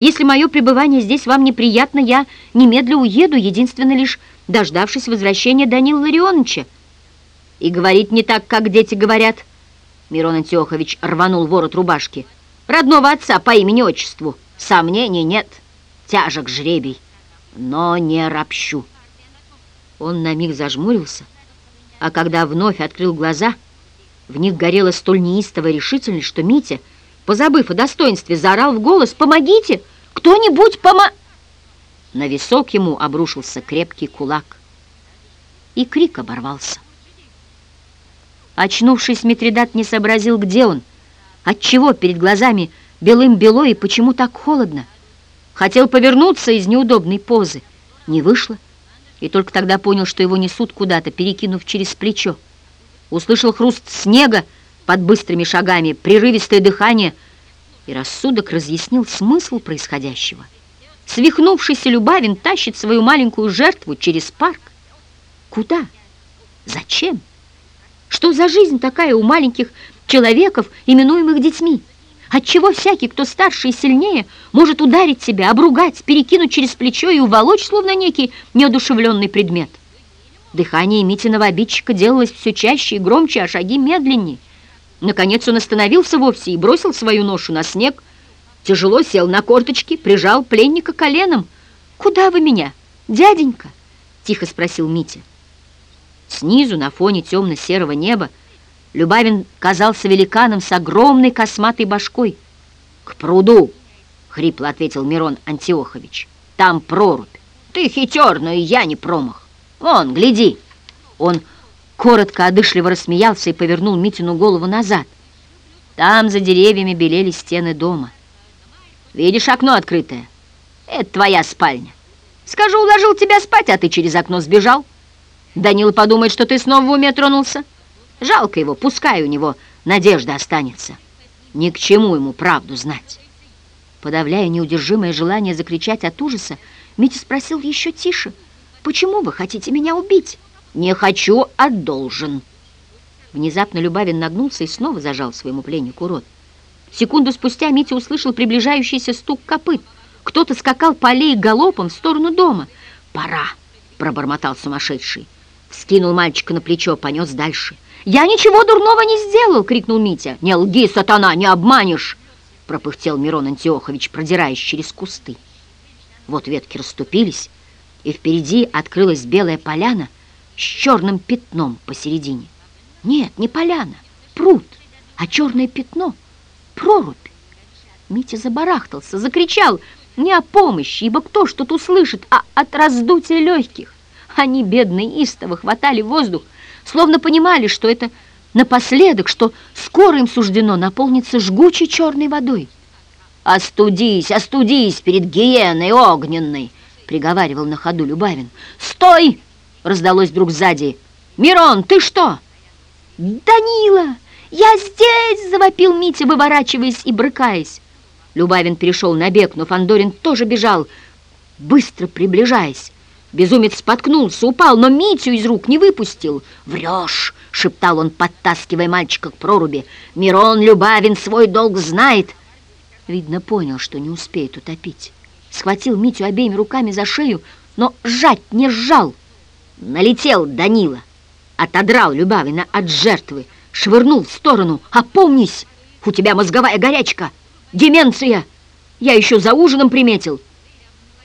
Если мое пребывание здесь вам неприятно, я немедля уеду, единственно лишь дождавшись возвращения Данила Ларионовича. И говорить не так, как дети говорят. Мирон Антиохович рванул ворот рубашки. Родного отца по имени-отчеству. Сомнений нет. Тяжек жребий. Но не ропщу. Он на миг зажмурился, а когда вновь открыл глаза, в них горела столь неистовая решительность, что Митя, позабыв о достоинстве, заорал в голос «Помогите! Кто-нибудь помо...» На висок ему обрушился крепкий кулак, и крик оборвался. Очнувшись, Митридат не сообразил, где он, отчего перед глазами белым-бело и почему так холодно. Хотел повернуться из неудобной позы, не вышло и только тогда понял, что его несут куда-то, перекинув через плечо. Услышал хруст снега под быстрыми шагами, прерывистое дыхание, и рассудок разъяснил смысл происходящего. Свихнувшийся Любавин тащит свою маленькую жертву через парк. Куда? Зачем? Что за жизнь такая у маленьких человеков, именуемых детьми? Отчего всякий, кто старше и сильнее, может ударить себя, обругать, перекинуть через плечо и уволочь, словно некий неодушевленный предмет? Дыхание Митиного обидчика делалось все чаще и громче, а шаги медленнее. Наконец он остановился вовсе и бросил свою ношу на снег, тяжело сел на корточки, прижал пленника коленом. «Куда вы меня, дяденька?» — тихо спросил Митя. Снизу, на фоне темно-серого неба, Любавин казался великаном с огромной косматой башкой. «К пруду!» — хрипло ответил Мирон Антиохович. «Там прорубь. Ты хитер, но и я не промах. Вон, гляди!» Он коротко, одышливо рассмеялся и повернул Митину голову назад. Там за деревьями белели стены дома. «Видишь окно открытое? Это твоя спальня. Скажу, уложил тебя спать, а ты через окно сбежал. Данил подумает, что ты снова в уме тронулся». Жалко его, пускай у него надежда останется. Ни к чему ему правду знать. Подавляя неудержимое желание закричать от ужаса, Митя спросил еще тише, «Почему вы хотите меня убить?» «Не хочу, а должен». Внезапно Любавин нагнулся и снова зажал своему пленнику рот. Секунду спустя Митя услышал приближающийся стук копыт. Кто-то скакал по аллее галопом в сторону дома. «Пора!» — пробормотал сумасшедший. Вскинул мальчика на плечо, понес дальше — «Я ничего дурного не сделал!» — крикнул Митя. «Не лги, сатана, не обманешь!» — пропыхтел Мирон Антиохович, продираясь через кусты. Вот ветки расступились, и впереди открылась белая поляна с черным пятном посередине. Нет, не поляна, пруд, а черное пятно — прорубь. Митя забарахтался, закричал не о помощи, ибо кто тут услышит, а от раздутия легких. Они, бедные истово, хватали воздух, словно понимали, что это напоследок, что скоро им суждено наполниться жгучей черной водой. «Остудись, остудись перед гиеной огненной!» — приговаривал на ходу Любавин. «Стой!» — раздалось вдруг сзади. «Мирон, ты что?» «Данила! Я здесь!» — завопил Митя, выворачиваясь и брыкаясь. Любавин перешел на бег, но Фандорин тоже бежал, быстро приближаясь. Безумец споткнулся, упал, но Митю из рук не выпустил. «Врешь!» — шептал он, подтаскивая мальчика к проруби. «Мирон Любавин свой долг знает!» Видно, понял, что не успеет утопить. Схватил Митю обеими руками за шею, но сжать не сжал. Налетел Данила, отодрал Любавина от жертвы, швырнул в сторону. «Опомнись! У тебя мозговая горячка! Деменция! Я еще за ужином приметил!»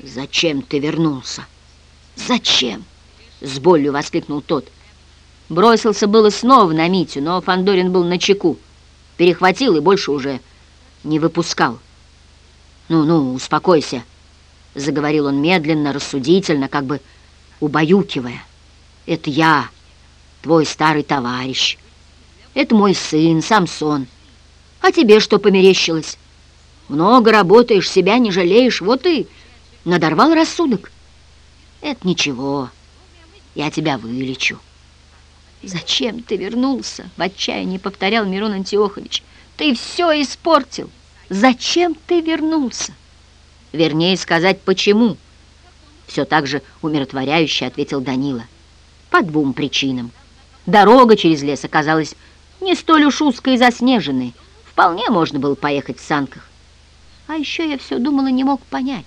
«Зачем ты вернулся?» «Зачем?» — с болью воскликнул тот. Бросился было снова на Митю, но Фандорин был на чеку. Перехватил и больше уже не выпускал. «Ну-ну, успокойся», — заговорил он медленно, рассудительно, как бы убаюкивая. «Это я, твой старый товарищ. Это мой сын, Самсон. А тебе что померещилось? Много работаешь, себя не жалеешь, вот и надорвал рассудок». Это ничего, я тебя вылечу. Зачем ты вернулся? В отчаянии повторял Мирон Антиохович. Ты все испортил. Зачем ты вернулся? Вернее сказать, почему? Все так же умиротворяюще ответил Данила. По двум причинам. Дорога через лес оказалась не столь уж узкой и заснеженной. Вполне можно было поехать в санках. А еще я все думала, не мог понять.